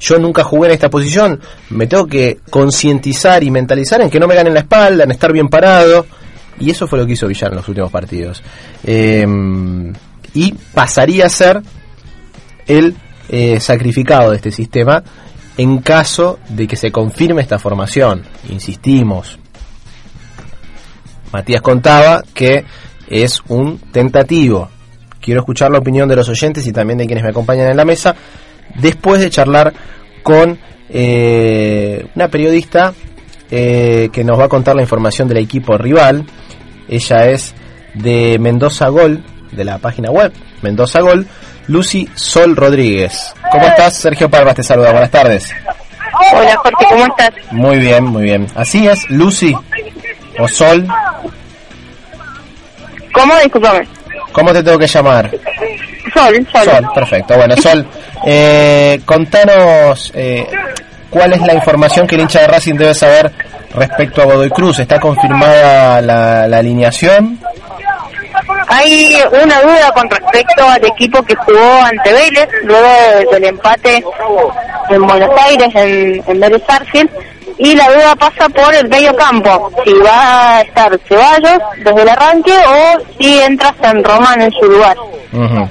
yo nunca jugué en esta posición, me tengo que concientizar y mentalizar en que no me ganen la espalda, en estar bien parado. Y eso fue lo que hizo Villar en los últimos partidos. Eh, y pasaría a ser el eh, sacrificado de este sistema en caso de que se confirme esta formación. Insistimos. Matías contaba que es un tentativo. Quiero escuchar la opinión de los oyentes y también de quienes me acompañan en la mesa después de charlar con eh, una periodista eh, que nos va a contar la información del equipo rival. Ella es de Mendoza Gol, de la página web Mendoza Gol, Lucy Sol Rodríguez. ¿Cómo estás? Sergio Palmas te saluda, buenas tardes. Hola Jorge, ¿cómo estás? Muy bien, muy bien. Así es, Lucy o Sol, ¿Cómo? Disculpame. ¿cómo te tengo que llamar? Sol, Sol. Sol, perfecto. Bueno, Sol, eh, contanos eh, cuál es la información que el hincha de Racing debe saber respecto a Godoy Cruz. ¿Está confirmada la, la alineación? Hay una duda con respecto al equipo que jugó ante Vélez, luego del empate en Buenos Aires, en, en Vélez Sarsfield, y la duda pasa por el medio campo, si va a estar Ceballos desde el arranque o si entra San Román en su lugar.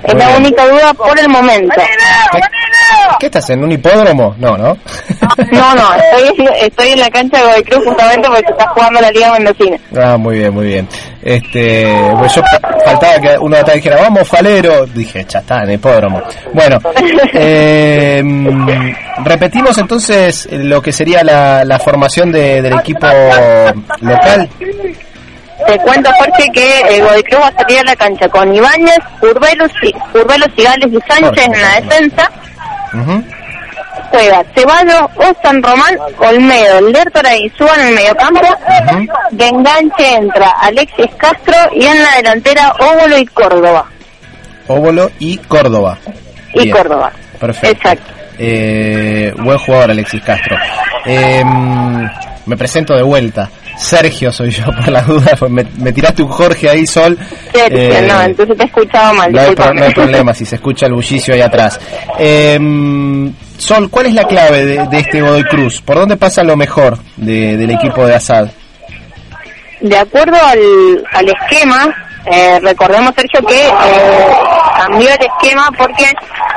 Es la bien. única duda por el momento. ¿Qué estás en un hipódromo? No, ¿no? No, no, estoy, en- estoy en la cancha de Godoy Cruz justamente porque se está jugando la Liga Mendocina. Ah, muy bien, muy bien. Este, pues yo faltaba que uno de atrás dijera, vamos, falero. Dije, ya está, en hipódromo. Bueno, eh, repetimos entonces lo que sería la, la formación de- del equipo local. Te cuento, Jorge, que eh, Godoy Cruz va a salir a la cancha con Ibáñez, Urbelos, y, Urbelos Cigales y Sánchez en la defensa. Ujú. Juega Ceballos o San Román, Olmedo, Lertora y Suba en el mediocampo. De enganche entra Alexis Castro y en la delantera Óbolo y Córdoba. Óbolo y Córdoba. Y Bien, Córdoba. Perfecto. Exacto. Eh, buen jugador Alexis Castro. Eh, me presento de vuelta. Sergio soy yo, por la duda. pues Me, me tiraste un Jorge ahí, Sol. Sergio, Eh, no, entonces te he escuchado mal, no hay, pro- discúlpame. no hay problema si se escucha el bullicio ahí atrás. Eh, Sol, ¿cuál es la clave de, de este Godoy Cruz? ¿Por dónde pasa lo mejor de- del equipo de Asad? De acuerdo al, al esquema, eh, recordemos, Sergio, que eh, cambió el esquema porque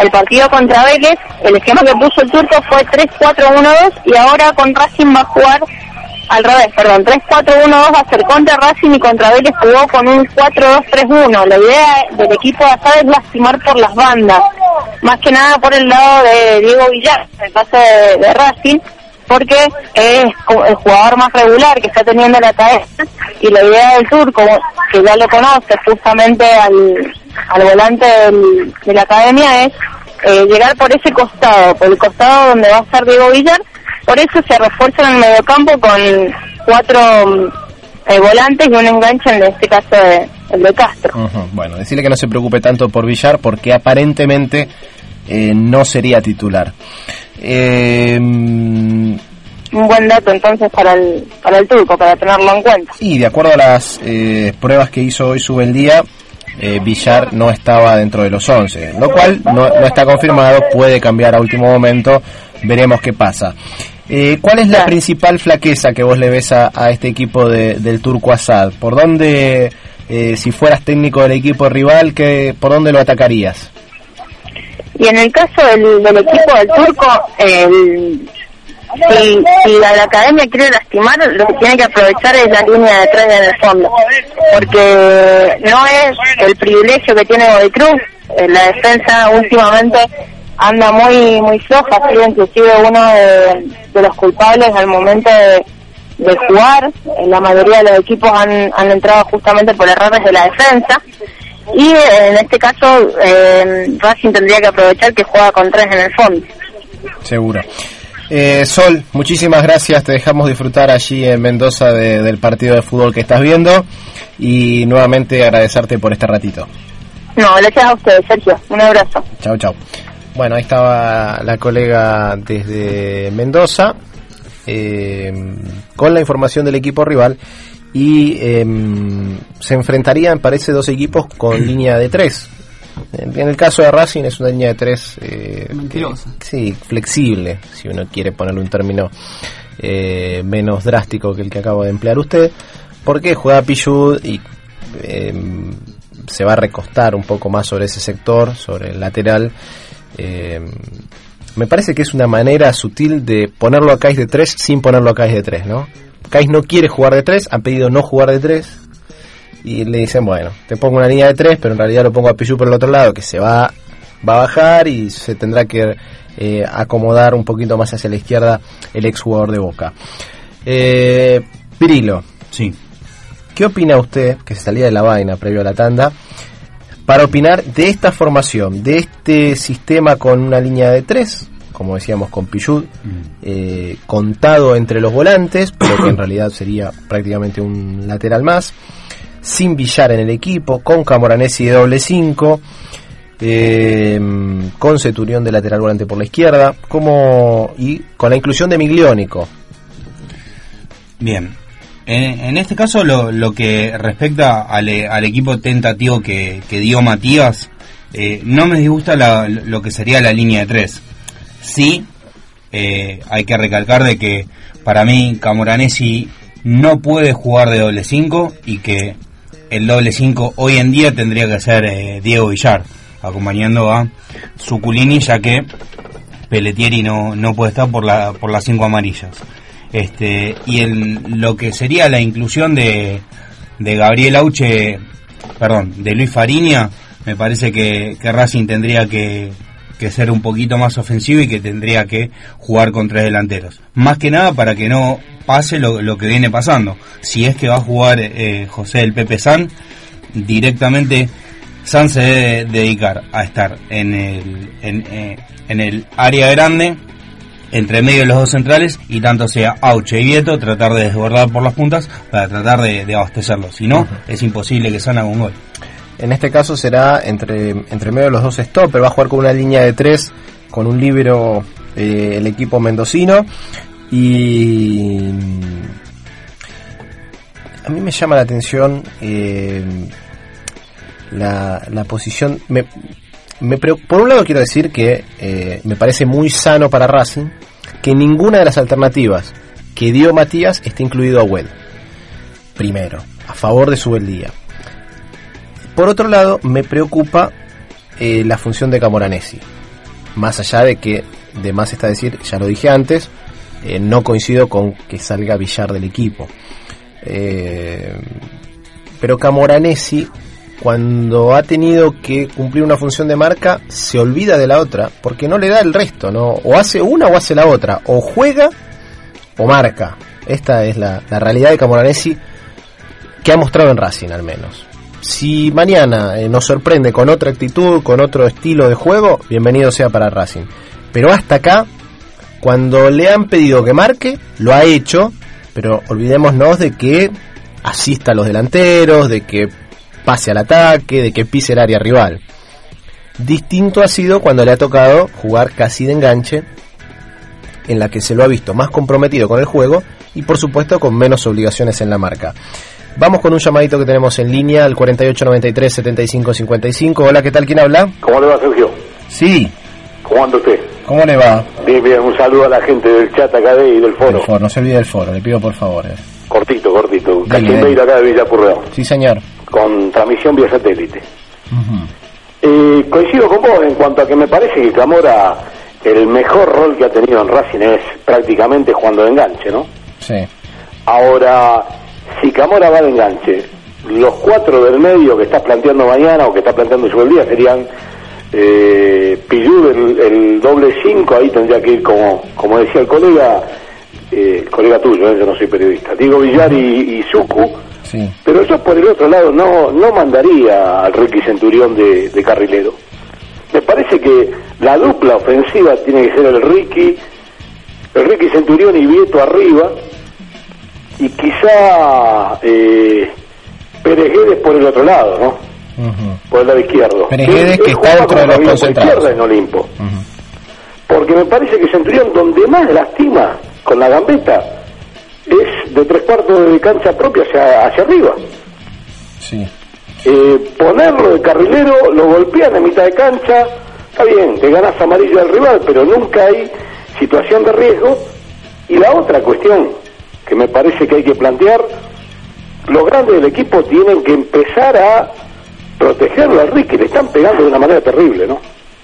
el partido contra Vélez, el esquema que puso el turco fue 3-4-1-2 y ahora con Racing va a jugar al revés, perdón, 3-4-1-2 va a ser contra Racing y contra Vélez jugó con un 4-2-3-1. La idea del equipo de Asad es lastimar por las bandas, más que nada por el lado de Diego Villar, el caso de, de Racing, porque es el jugador más regular que está teniendo la cadena y la idea del turco, que ya lo conoce justamente al, al volante del- de la academia, es eh, llegar por ese costado, por el costado donde va a estar Diego Villar, por eso se refuerza en el mediocampo con cuatro eh, volantes y un enganche en este caso de, el de Castro. Ujú, Bueno, decirle que no se preocupe tanto por Villar porque aparentemente eh, no sería titular. Eh, Un buen dato entonces para el, para el turco, para tenerlo en cuenta. y de acuerdo a las eh, pruebas que hizo hoy sube el día, eh, Villar no estaba dentro de los 11, lo cual no, no está confirmado, puede cambiar a último momento, veremos qué pasa. Eh, ¿Cuál es la principal flaqueza que vos le ves a, a este equipo de- del Turco Assad? ¿Por dónde, eh, si fueras técnico del equipo rival, que, por dónde lo atacarías? Y en el caso del, del equipo del turco, el, si, si a la academia quiere lastimar, lo que tiene que aprovechar es la línea de tres en el fondo. Porque no es el privilegio que tiene Godoy Cruz. eh, La defensa últimamente anda muy muy floja, ha sido inclusive uno de, de los culpables al momento de, de jugar. Eh, La mayoría de los equipos han, han entrado justamente por errores de la defensa. Y eh, en este caso, eh, Racing tendría que aprovechar que juega con tres en el fondo. Seguro. Eh, Sol, muchísimas gracias. Te dejamos disfrutar allí en Mendoza de- del partido de fútbol que estás viendo y nuevamente agradecerte por este ratito. No, gracias a ustedes, Sergio. Un abrazo. Chao, chao. Bueno, ahí estaba la colega desde Mendoza eh, con la información del equipo rival y eh, se enfrentarían, parece, dos equipos con línea de tres. En el caso de Racing es una línea de tres eh, Mentirosa. que- sí, flexible, si uno quiere ponerle un término eh, menos drástico que el que acabo de emplear usted, porque juega Pichud y eh, se va a recostar un poco más sobre ese sector, sobre el lateral. Eh, me parece que es una manera sutil de ponerlo a Kais de 3 sin ponerlo a Kais de 3, ¿no? Kais no quiere jugar de 3, ha pedido no jugar de 3 y le dicen, bueno, te pongo una línea de 3, pero en realidad lo pongo a Pichu por el otro lado, que se va, va a bajar y se tendrá que eh, acomodar un poquito más hacia la izquierda el ex jugador de Boca. Eh, Pirilo. Sí. ¿Qué opina usted, que se salía de la vaina previo a la tanda, para opinar de esta formación, de este sistema con una línea de tres, como decíamos con Pichud, eh, contado entre los volantes, pero que en realidad sería prácticamente un lateral más, sin Villar en el equipo, con Camoranesi de doble 5, con Centurión de lateral volante por la izquierda, como y con la inclusión de Migliónico. Bien. En, este caso, lo, lo que respecta al, e- al equipo tentativo que, que dio Matías, eh, no me disgusta la- lo que sería la línea de tres. Sí, eh, hay que recalcar de que para mí Camoranesi no puede jugar de doble 5 y que el doble 5 hoy en día tendría que ser eh, Diego Villar, acompañando a Suculini, ya que Pelletieri no, no puede estar por, la, por las cinco amarillas. Este, y en lo que sería la inclusión de, de Gabriel Auche, perdón, de Luis Fariña, me parece que, que Racing tendría que, que ser un poquito más ofensivo y que tendría que jugar con tres delanteros. Más que nada para que no pase lo, lo que viene pasando. Si es que va a jugar eh, José el Pepe San, directamente San se debe dedicar a estar en el, en, eh, en el área grande, entre medio de los dos centrales, y tanto sea Auche y Vieto, tratar de desbordar por las puntas para tratar de, de abastecerlos. Si no, es imposible que San haga un gol. En este caso será entre, entre medio de los dos stoppers, va a jugar con una línea de tres, con un libro eh, el equipo mendocino y a mí me llama la atención eh, la, la posición. Me, por un lado quiero decir que eh, me parece muy sano para Racing que ninguna de las alternativas que dio Matías esté incluido a Well. Primero, a favor de su día. Por otro lado, me preocupa eh, la función de Camoranesi. Más allá de que, de más está decir, ya lo dije antes, eh, no coincido con que salga Villar del equipo. Pero Camoranesi, cuando ha tenido que cumplir una función de marca, se olvida de la otra, porque no le da el resto, ¿no? O hace una o hace la otra, o juega o marca. Esta es la, la realidad de Camoranesi que ha mostrado en Racing al menos. Si mañana eh, nos sorprende con otra actitud, con otro estilo de juego, bienvenido sea para Racing. Pero hasta acá, cuando le han pedido que marque, lo ha hecho, pero olvidémonos de que asista a los delanteros, de que pase al ataque, de que pise el área rival. Distinto ha sido cuando le ha tocado jugar casi de enganche, en la que se lo ha visto más comprometido con el juego y por supuesto con menos obligaciones en la marca. Vamos con un llamadito que tenemos en línea al 4893-7555. Hola, ¿qué tal? ¿Quién habla? ¿Cómo le va, Sergio? Sí. ¿Cómo anda usted? ¿Cómo le va? Bien, bien. Un saludo a la gente del chat acá de, y del foro. El foro, no se olvide del foro, le pido por favor. eh. Cortito, cortito. Dale, Cachimbeiro acá de Villapurreo. Sí, señor. Con transmisión vía satélite. Eh, coincido con vos en cuanto a que me parece que Camora, el mejor rol que ha tenido en Racing es prácticamente jugando de enganche, ¿no? Sí. Ahora, si Camora va de enganche, los cuatro del medio que estás planteando mañana o que está planteando sobre el día serían eh, Pillú el, el doble 5, ahí tendría que ir como, como decía el colega, eh, el colega tuyo, eh, yo no soy periodista, Diego Villar y, y Sucu, Sí. pero yo por el otro lado no, no mandaría al Ricky Centurión de, de carrilero. Me parece que la dupla ofensiva tiene que ser el Ricky, el Ricky Centurión y Vieto arriba, y quizá eh, Pérez Guedes por el otro lado, ¿no? Por el lado izquierdo. Pérez que él está dentro de los concentrados. izquierda en Olimpo. Porque me parece que Centurión donde más lastima con la gambeta es de tres cuartos de cancha propia hacia, hacia arriba. Sí. Eh, ponerlo de carrilero, lo golpean en mitad de cancha, está bien, te ganas amarillo al rival, pero nunca hay situación de riesgo. Y la otra cuestión que me parece que hay que plantear, los grandes del equipo tienen que empezar a protegerlo al Ricky, le están pegando de una manera terrible, ¿no?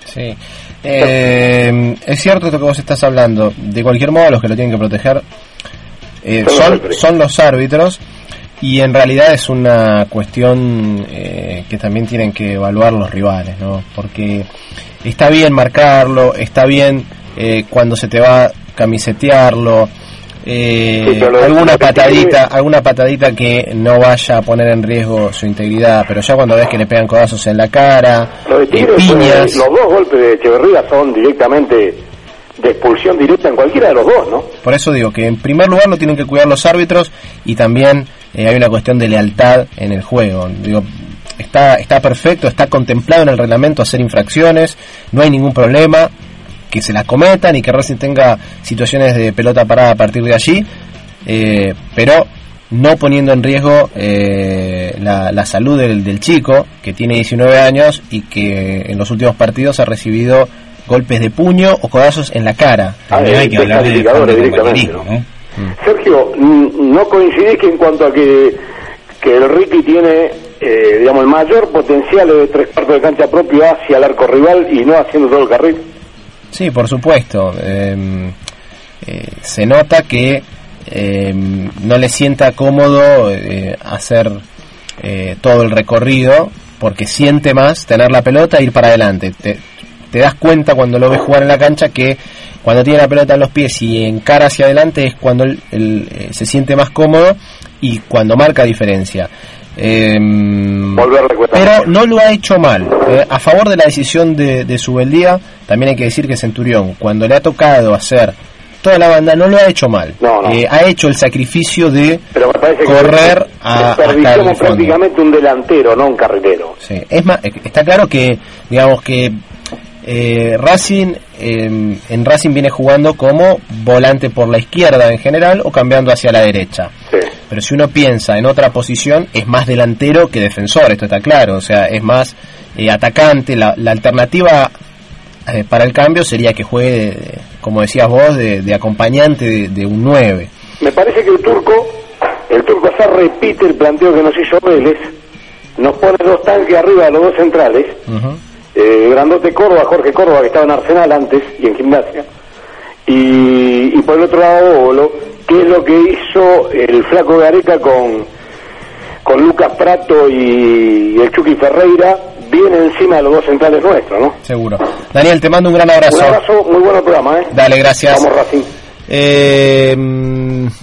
Sí. Eh, es cierto esto que vos estás hablando. De cualquier modo, los que lo tienen que proteger eh, Son son, los árbitros. Y en realidad es una cuestión eh, que también tienen que evaluar los rivales, ¿no? Porque está bien marcarlo, está bien eh, cuando se te va camisetearlo, eh, alguna patadita, alguna patadita que no vaya a poner en riesgo su integridad, pero ya cuando ves que le pegan codazos en la cara, Lo de Tigre fue- piñas, los dos golpes de Echeverría son directamente de expulsión directa en cualquiera de los dos, ¿no? Por eso digo que en primer lugar lo tienen que cuidar los árbitros y también eh, hay una cuestión de lealtad en el juego. Digo, está, está perfecto, está contemplado en el reglamento hacer infracciones, no hay ningún problema que se las cometan y que Racing tenga situaciones de pelota parada a partir de allí, eh, pero no poniendo en riesgo eh, la, la salud del, del chico que tiene 19 años y que en los últimos partidos ha recibido golpes de puño o codazos en la cara. También hay que hablar de directamente, ¿no? Sergio, mm, ¿no coincidís que en cuanto a que, que el Ricky tiene, eh, digamos, el mayor potencial de tres cuartos de cancha propio hacia el arco rival y no haciendo todo el carril? Sí, por supuesto. Eh, eh, se nota que eh, no le sienta cómodo eh, hacer eh, todo el recorrido porque siente más tener la pelota e ir para adelante. Te, te das cuenta cuando lo ves jugar en la cancha que cuando tiene la pelota en los pies y encara hacia adelante es cuando él, él, eh, se siente más cómodo y cuando marca diferencia. Eh, pero no lo ha hecho mal. Eh, a favor de la decisión de, de Subeldía, también hay que decir que Centurión, cuando le ha tocado hacer toda la banda, no lo ha hecho mal. Eh, ha hecho el sacrificio de Pero correr a, hasta el prácticamente un delantero, no un carrilero. Sí. Es más, está claro que, digamos que eh, Racing eh, en Racing viene jugando como volante por la izquierda en general o cambiando hacia la derecha. Pero si uno piensa en otra posición, es más delantero que defensor, esto está claro. O sea, es más eh, atacante. La, la alternativa eh, para el cambio sería que juegue, de- de- como decías vos, de, de acompañante de, de un 9. Me parece que el turco, el turco ya repite el planteo que nos hizo Vélez, nos pone dos tanques arriba de los dos centrales, eh, Grandote Córdoba, Jorge Córdoba, que estaba en Arsenal antes y en gimnasia, y, y por el otro lado Bolo, que es lo que hizo el flaco Gareca con, con Lucas Prato y, el Chucky Ferreira, bien encima de los dos centrales nuestros, ¿no? Seguro. Daniel, te mando un gran abrazo. Un abrazo, muy bueno programa, ¿eh? Dale, gracias. Vamos Racing. Eh,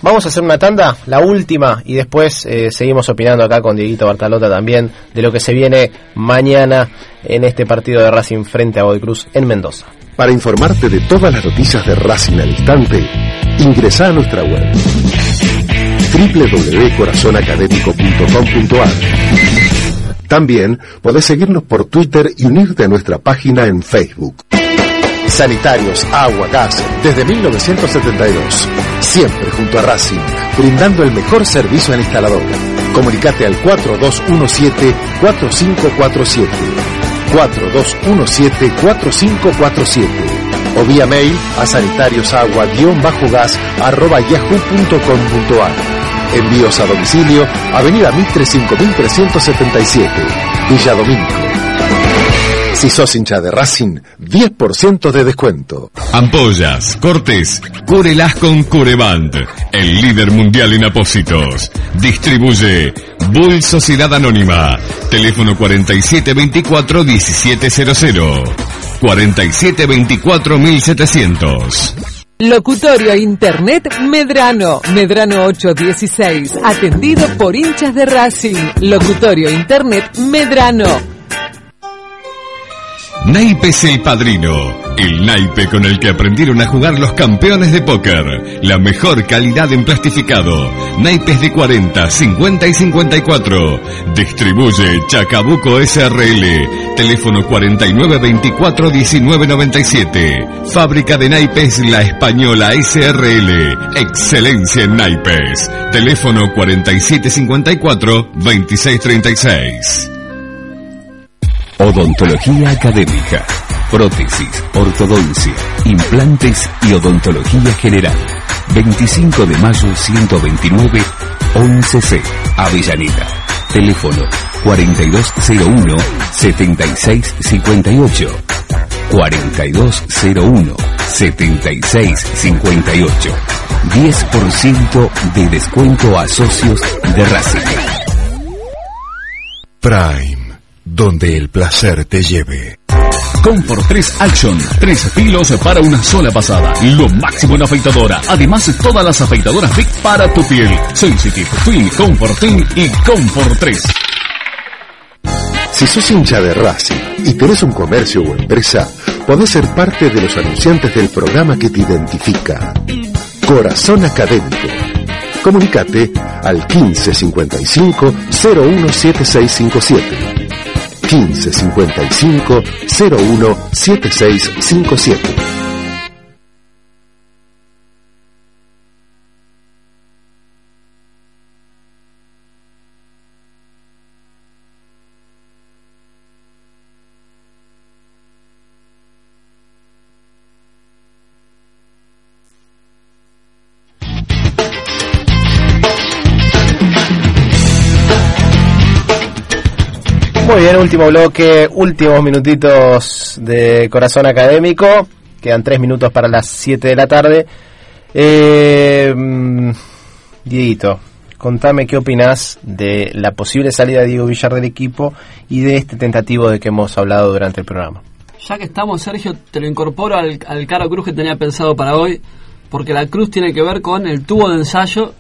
vamos a hacer una tanda, la última, y después eh, seguimos opinando acá con Dieguito Bartalota también de lo que se viene mañana en este partido de Racing frente a Godoy Cruz en Mendoza. Para informarte de todas las noticias de Racing al instante, ingresa a nuestra web www.corazonacadémico.com.ar También podés seguirnos por Twitter y unirte a nuestra página en Facebook. Sanitarios, agua, gas, desde 1972. Siempre junto a Racing, brindando el mejor servicio al instalador. Comunicate al 4217-4547. 4217-4547. O vía mail a sanitariosagua-gas arroba. Envíos a domicilio, Avenida Mitre 5377, Villa Domingo. Si sos hincha de Racing, 10% de descuento. Ampollas, cortes, cúrelas con Cureband, el líder mundial en apósitos. Distribuye Bull Sociedad Anónima. Teléfono 4724-1700. 4724-1700. Locutorio Internet Medrano, Medrano 816, atendido por hinchas de Racing. Locutorio Internet Medrano. Naipes el Padrino, el naipe con el que aprendieron a jugar los campeones de póker. La mejor calidad en plastificado. Naipes de 40, 50 y 54. Distribuye Chacabuco SRL. Teléfono 4924 1997. Fábrica de naipes La Española SRL. Excelencia en naipes. Teléfono 4754 2636. Odontología académica. Prótesis, ortodoncia, implantes y odontología general. 25 de mayo 129, 11C, Avellaneda. Teléfono 4201-7658. 4201-7658. 10% de descuento a socios de Racing. Prime, donde el placer te lleve. Comfort 3 Action. Tres filos para una sola pasada. Lo máximo en afeitadora. Además, todas las afeitadoras Big para tu piel. Sensitive, Twin, Comfort Twin y Comfort 3. Si sos hincha de Racing y tenés un comercio o empresa, podés ser parte de los anunciantes del programa que te identifica. Corazón Académico. Comunicate al 1555 017657. 1555 017657. Último bloque, últimos minutitos de Corazón Académico. Quedan tres minutos para las 7 de la tarde. Eh, mm, Dieguito, contame qué opinás de la posible salida de Diego Villar del equipo y de este tentativo de que hemos hablado durante el programa. Ya que estamos, Sergio, te lo incorporo al, al Caro Cruz que tenía pensado para hoy, porque la cruz tiene que ver con el tubo de ensayo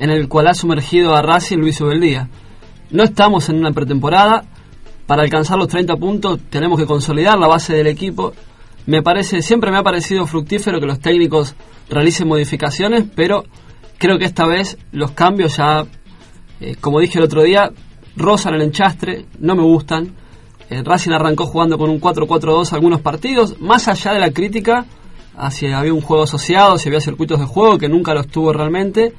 en el cual ha sumergido a Racing Luis Ubeldía. No estamos en una pretemporada, para alcanzar los 30 puntos tenemos que consolidar la base del equipo. Me parece, siempre me ha parecido fructífero que los técnicos realicen modificaciones, pero creo que esta vez los cambios ya, eh, como dije el otro día, rozan el enchastre, no me gustan. Eh, Racing arrancó jugando con un 4-4-2 algunos partidos, más allá de la crítica, hacia había un juego asociado, si había circuitos de juego, que nunca los tuvo realmente.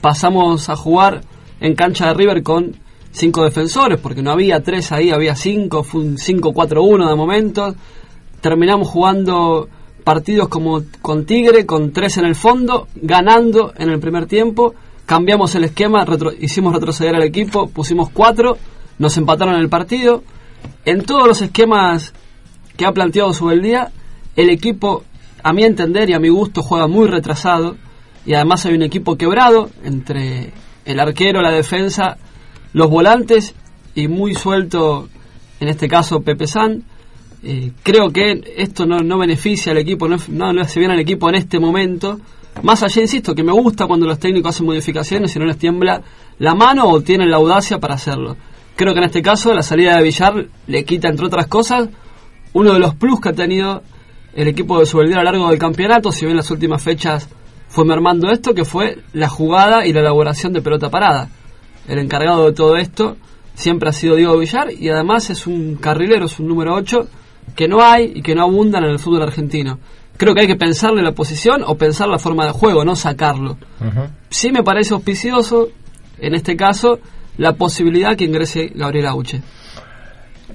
Pasamos a jugar en cancha de River con cinco defensores, porque no había tres ahí, había cinco, fue un 5-4-1 de momento. Terminamos jugando partidos como con Tigre, con tres en el fondo, ganando en el primer tiempo. Cambiamos el esquema, retro- hicimos retroceder al equipo, pusimos cuatro, nos empataron el partido. En todos los esquemas que ha planteado Subeldía, el equipo, a mi entender y a mi gusto, juega muy retrasado. Y además hay un equipo quebrado entre el arquero, la defensa los volantes y muy suelto, en este caso Pepe San. Eh, creo que esto no, no beneficia al equipo, no, no le hace bien al equipo en este momento. Más allá, insisto, que me gusta cuando los técnicos hacen modificaciones y no les tiembla la mano o tienen la audacia para hacerlo. Creo que en este caso la salida de Villar le quita, entre otras cosas, uno de los plus que ha tenido el equipo de Subeldía a lo largo del campeonato, si bien las últimas fechas fue mermando esto, que fue la jugada y la elaboración de pelota parada el encargado de todo esto siempre ha sido Diego Villar y además es un carrilero, es un número 8 que no hay y que no abundan en el fútbol argentino. Creo que hay que pensarle la posición o pensar la forma de juego, no sacarlo. Sí me parece auspicioso, en este caso, la posibilidad que ingrese Gabriel Auche.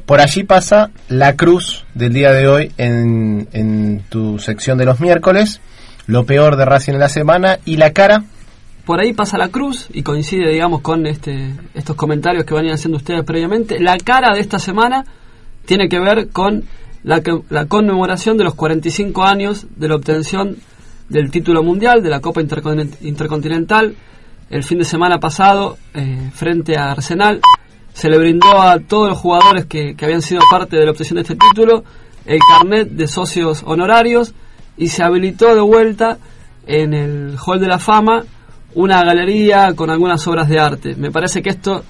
Por allí pasa la cruz del día de hoy en, en tu sección de los miércoles, lo peor de Racing en la semana y la cara. Por ahí pasa la cruz y coincide, digamos, con este, estos comentarios que venían haciendo ustedes previamente. La cara de esta semana tiene que ver con la, la conmemoración de los 45 años de la obtención del título mundial de la Copa Intercon- Intercontinental el fin de semana pasado eh, frente a Arsenal. Se le brindó a todos los jugadores que, que habían sido parte de la obtención de este título el carnet de socios honorarios y se habilitó de vuelta en el Hall de la Fama una galería con algunas obras de arte. Me parece que esto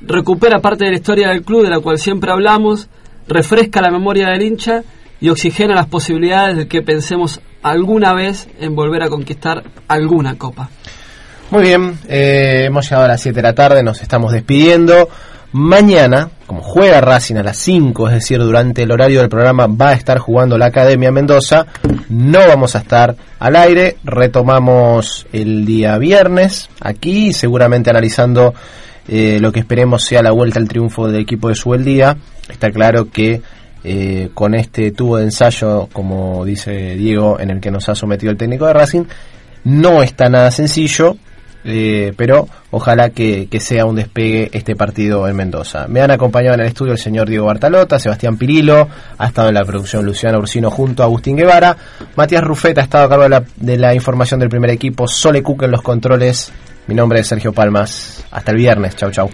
recupera parte de la historia del club de la cual siempre hablamos, refresca la memoria del hincha y oxigena las posibilidades de que pensemos alguna vez en volver a conquistar alguna copa. Muy bien, eh, hemos llegado a las 7 de la tarde, nos estamos despidiendo. Mañana, como juega Racing a las 5, es decir, durante el horario del programa va a estar jugando la Academia Mendoza, no vamos a estar al aire, retomamos el día viernes aquí, seguramente analizando eh, lo que esperemos sea la vuelta al triunfo del equipo de Subeldía. Está claro que eh, con este tubo de ensayo, como dice Diego, en el que nos ha sometido el técnico de Racing, no está nada sencillo, eh, pero ojalá que, que sea un despegue este partido en Mendoza. Me han acompañado en el estudio el señor Diego Bartalota, Sebastián Pirilo, ha estado en la producción Luciana Ursino junto a Agustín Guevara, Matías Rufeta ha estado a cargo de la, de la información del primer equipo, Sole Cook en los controles, mi nombre es Sergio Palmas, hasta el viernes, chau chau.